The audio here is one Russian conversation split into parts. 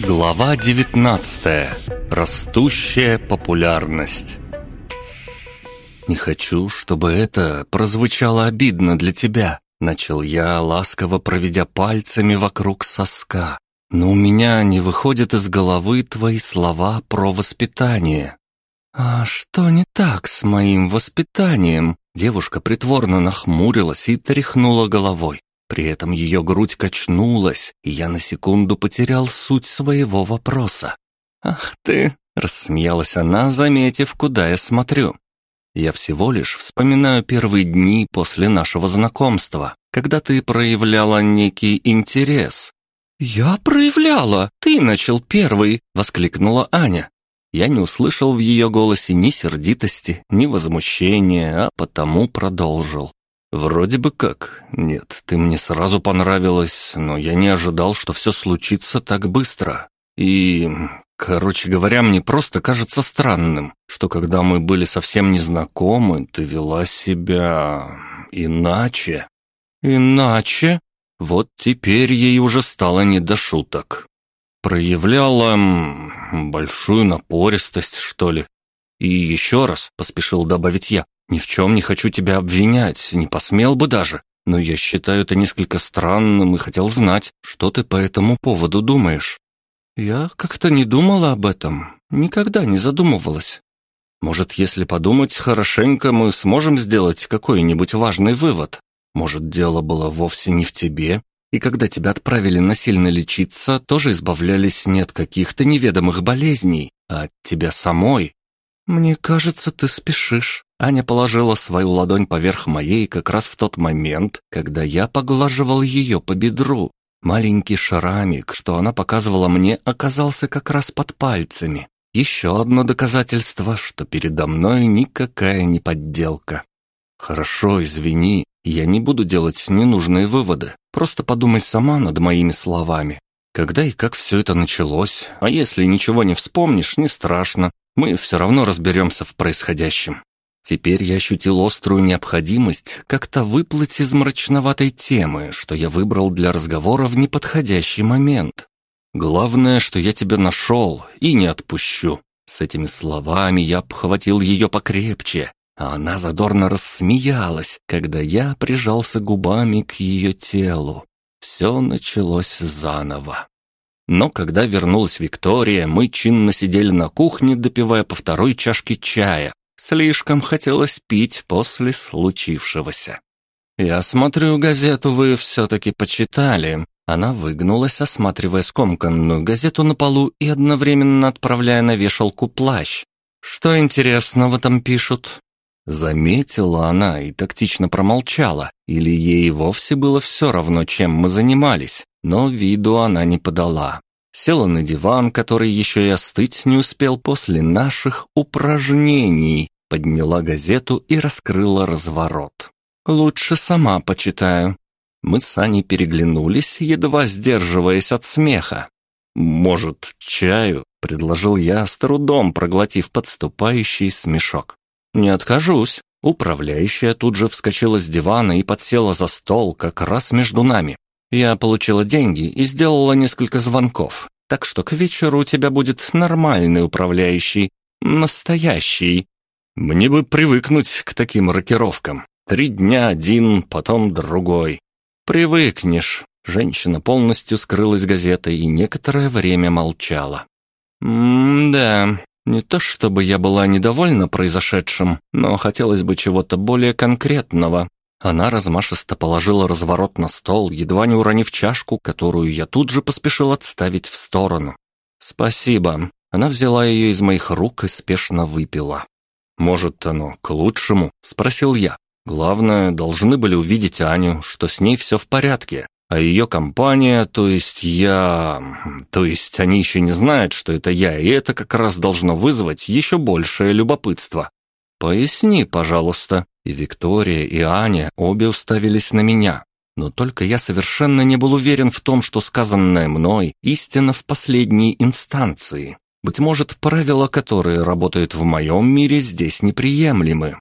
Глава 19. Растущая популярность. Не хочу, чтобы это прозвучало обидно для тебя, начал я, ласково проведя пальцами вокруг соска. Но у меня не выходят из головы твои слова про воспитание. А что не так с моим воспитанием? Девушка притворно нахмурилась и тряхнула головой. При этом ее грудь качнулась, и я на секунду потерял суть своего вопроса. «Ах ты!» — рассмеялась она, заметив, куда я смотрю. «Я всего лишь вспоминаю первые дни после нашего знакомства, когда ты проявляла некий интерес». «Я проявляла! Ты начал первый!» — воскликнула Аня. Я не услышал в ее голосе ни сердитости, ни возмущения, а потому продолжил. «Вроде бы как. Нет, ты мне сразу понравилась, но я не ожидал, что все случится так быстро. И, короче говоря, мне просто кажется странным, что когда мы были совсем незнакомы, ты вела себя... иначе». «Иначе?» Вот теперь ей уже стало не до шуток. Проявляла большую напористость, что ли. И еще раз, поспешил добавить я, ни в чем не хочу тебя обвинять, не посмел бы даже. Но я считаю это несколько странным и хотел знать, что ты по этому поводу думаешь. Я как-то не думала об этом, никогда не задумывалась. Может, если подумать хорошенько, мы сможем сделать какой-нибудь важный вывод. Может, дело было вовсе не в тебе, и когда тебя отправили насильно лечиться, тоже избавлялись не от каких-то неведомых болезней, а от тебя самой. Мне кажется, ты спешишь. Аня положила свою ладонь поверх моей как раз в тот момент, когда я поглаживал ее по бедру. Маленький шрамик, что она показывала мне, оказался как раз под пальцами. Еще одно доказательство, что передо мной никакая не подделка. «Хорошо, извини, я не буду делать ненужные выводы. Просто подумай сама над моими словами. Когда и как все это началось, а если ничего не вспомнишь, не страшно. Мы все равно разберемся в происходящем. Теперь я ощутил острую необходимость как-то выплыть из мрачноватой темы, что я выбрал для разговора в неподходящий момент. Главное, что я тебя нашел и не отпущу. С этими словами я обхватил ее покрепче, а она задорно рассмеялась, когда я прижался губами к ее телу. Все началось заново. Но когда вернулась Виктория, мы чинно сидели на кухне, допивая по второй чашке чая. Слишком хотелось пить после случившегося. «Я смотрю, газету вы все-таки почитали». Она выгнулась, осматривая скомканную газету на полу и одновременно отправляя на вешалку плащ. «Что интересного там пишут?» Заметила она и тактично промолчала, или ей вовсе было все равно, чем мы занимались но виду она не подала. Села на диван, который еще и остыть не успел после наших упражнений, подняла газету и раскрыла разворот. «Лучше сама почитаю». Мы с Аней переглянулись, едва сдерживаясь от смеха. «Может, чаю?» — предложил я, с трудом проглотив подступающий смешок. «Не откажусь». Управляющая тут же вскочила с дивана и подсела за стол как раз между нами. Я получила деньги и сделала несколько звонков, так что к вечеру у тебя будет нормальный управляющий, настоящий. Мне бы привыкнуть к таким рокировкам. Три дня один, потом другой. Привыкнешь. Женщина полностью скрылась газетой и некоторое время молчала. «М-да, не то чтобы я была недовольна произошедшим, но хотелось бы чего-то более конкретного. Она размашисто положила разворот на стол, едва не уронив чашку, которую я тут же поспешил отставить в сторону. «Спасибо». Она взяла ее из моих рук и спешно выпила. «Может, оно к лучшему?» – спросил я. «Главное, должны были увидеть Аню, что с ней все в порядке. А ее компания, то есть я... То есть они еще не знают, что это я, и это как раз должно вызвать еще большее любопытство. Поясни, пожалуйста». И Виктория, и Аня обе уставились на меня. Но только я совершенно не был уверен в том, что сказанное мной истина в последней инстанции. Быть может, правила, которые работают в моем мире, здесь неприемлемы.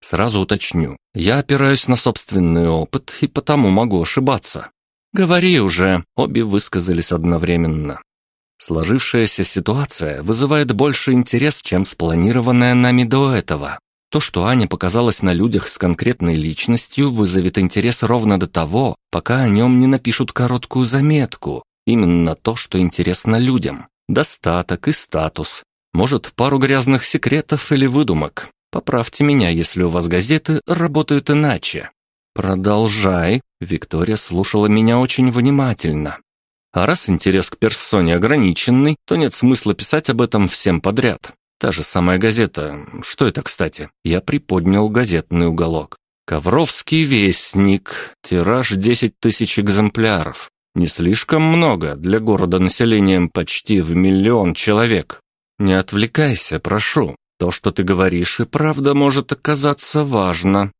Сразу уточню. Я опираюсь на собственный опыт и потому могу ошибаться. Говори уже, обе высказались одновременно. Сложившаяся ситуация вызывает больше интерес, чем спланированная нами до этого. То, что Аня показалась на людях с конкретной личностью, вызовет интерес ровно до того, пока о нем не напишут короткую заметку. Именно то, что интересно людям. Достаток и статус. Может, пару грязных секретов или выдумок. Поправьте меня, если у вас газеты работают иначе. Продолжай. Виктория слушала меня очень внимательно. А раз интерес к персоне ограниченный, то нет смысла писать об этом всем подряд. Та же самая газета. Что это, кстати? Я приподнял газетный уголок. Ковровский вестник. Тираж 10 тысяч экземпляров. Не слишком много для города населением почти в миллион человек. Не отвлекайся, прошу. То, что ты говоришь, и правда может оказаться важно.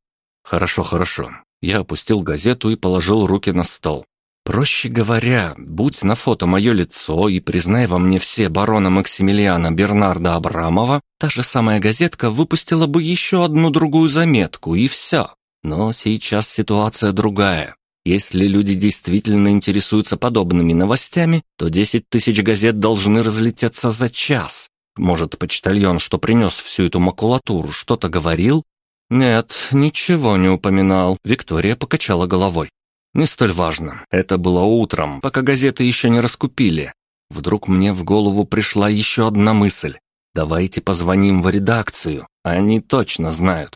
Хорошо, хорошо. Я опустил газету и положил руки на стол. Проще говоря, будь на фото мое лицо и признай во мне все барона Максимилиана Бернарда Абрамова, та же самая газетка выпустила бы еще одну другую заметку, и все. Но сейчас ситуация другая. Если люди действительно интересуются подобными новостями, то 10 тысяч газет должны разлететься за час. Может, почтальон, что принес всю эту макулатуру, что-то говорил? Нет, ничего не упоминал. Виктория покачала головой. Не столь важно. Это было утром, пока газеты еще не раскупили. Вдруг мне в голову пришла еще одна мысль. Давайте позвоним в редакцию. Они точно знают.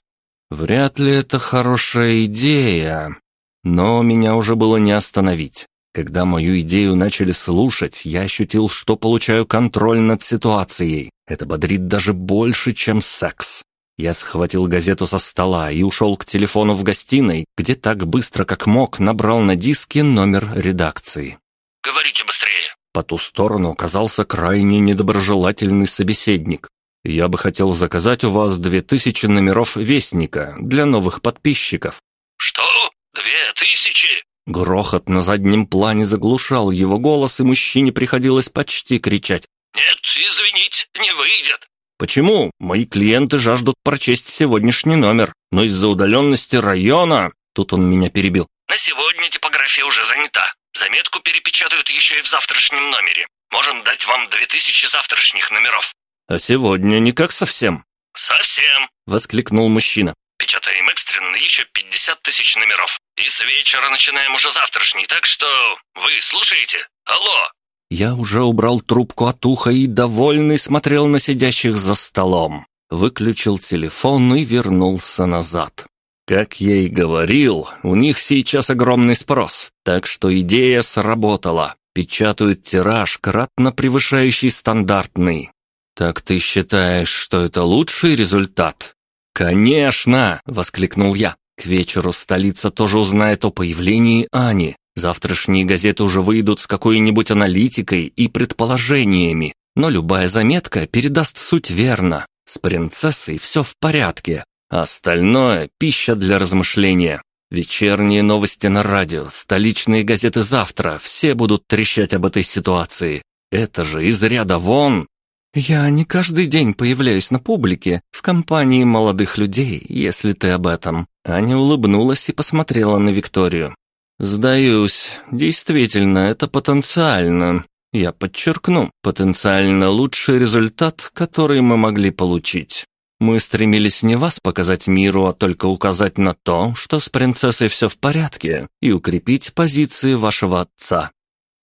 Вряд ли это хорошая идея. Но меня уже было не остановить. Когда мою идею начали слушать, я ощутил, что получаю контроль над ситуацией. Это бодрит даже больше, чем секс. Я схватил газету со стола и ушел к телефону в гостиной, где так быстро, как мог, набрал на диске номер редакции. «Говорите быстрее!» По ту сторону оказался крайне недоброжелательный собеседник. «Я бы хотел заказать у вас две тысячи номеров Вестника для новых подписчиков». «Что? Две тысячи?» Грохот на заднем плане заглушал его голос, и мужчине приходилось почти кричать. «Нет, извините, не выйдет. Почему? Мои клиенты жаждут прочесть сегодняшний номер, но из-за удаленности района...» Тут он меня перебил. «На сегодня типография уже занята. Заметку перепечатают еще и в завтрашнем номере. Можем дать вам две тысячи завтрашних номеров». «А сегодня никак совсем?» «Совсем», — воскликнул мужчина. «Печатаем экстренно еще пятьдесят тысяч номеров. И с вечера начинаем уже завтрашний, так что вы слушаете? Алло!» Я уже убрал трубку от уха и, довольный, смотрел на сидящих за столом. Выключил телефон и вернулся назад. Как я и говорил, у них сейчас огромный спрос, так что идея сработала. Печатают тираж, кратно превышающий стандартный. «Так ты считаешь, что это лучший результат?» «Конечно!» — воскликнул я. «К вечеру столица тоже узнает о появлении Ани. Завтрашние газеты уже выйдут с какой-нибудь аналитикой и предположениями, но любая заметка передаст суть верно. С принцессой все в порядке, а остальное – пища для размышления. Вечерние новости на радио, столичные газеты завтра, все будут трещать об этой ситуации. Это же из ряда вон. Я не каждый день появляюсь на публике в компании молодых людей, если ты об этом. Аня улыбнулась и посмотрела на Викторию. «Сдаюсь. Действительно, это потенциально. Я подчеркну, потенциально лучший результат, который мы могли получить. Мы стремились не вас показать миру, а только указать на то, что с принцессой все в порядке, и укрепить позиции вашего отца.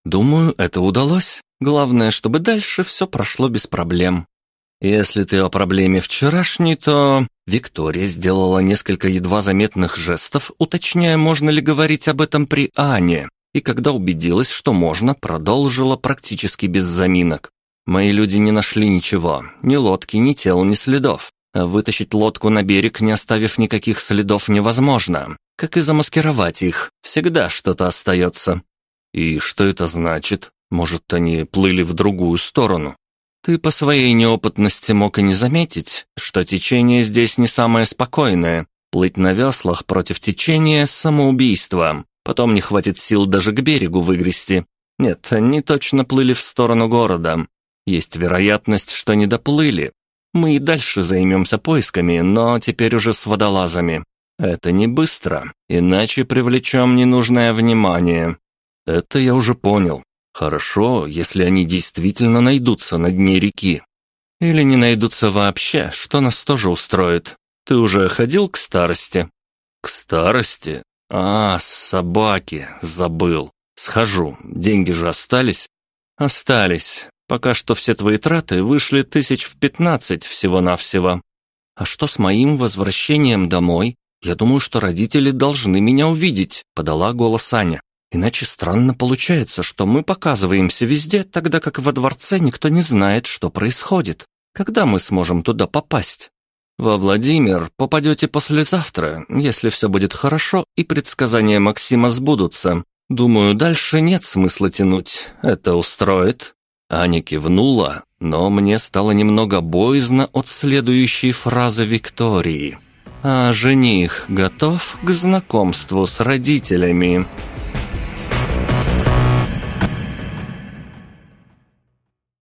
Думаю, это удалось. Главное, чтобы дальше все прошло без проблем. Если ты о проблеме вчерашней, то Виктория сделала несколько едва заметных жестов, уточняя, можно ли говорить об этом при Ане, и когда убедилась, что можно, продолжила практически без заминок. Мои люди не нашли ничего, ни лодки, ни тел, ни следов. А вытащить лодку на берег, не оставив никаких следов, невозможно. Как и замаскировать их, всегда что-то остается. И что это значит? Может, они плыли в другую сторону? Ты по своей неопытности мог и не заметить, что течение здесь не самое спокойное. Плыть на веслах против течения – самоубийство. Потом не хватит сил даже к берегу выгрести. Нет, они точно плыли в сторону города. Есть вероятность, что не доплыли. Мы и дальше займемся поисками, но теперь уже с водолазами. Это не быстро, иначе привлечем ненужное внимание. Это я уже понял. Хорошо, если они действительно найдутся на дне реки. Или не найдутся вообще, что нас тоже устроит. Ты уже ходил к старости? К старости? А, собаки, забыл. Схожу, деньги же остались? Остались. Пока что все твои траты вышли тысяч в пятнадцать всего-навсего. А что с моим возвращением домой? Я думаю, что родители должны меня увидеть, подала голос Аня. Иначе странно получается, что мы показываемся везде, тогда как во дворце никто не знает, что происходит. Когда мы сможем туда попасть? Во Владимир попадете послезавтра, если все будет хорошо и предсказания Максима сбудутся. Думаю, дальше нет смысла тянуть. Это устроит?» Аня кивнула, но мне стало немного боязно от следующей фразы Виктории. «А жених готов к знакомству с родителями?»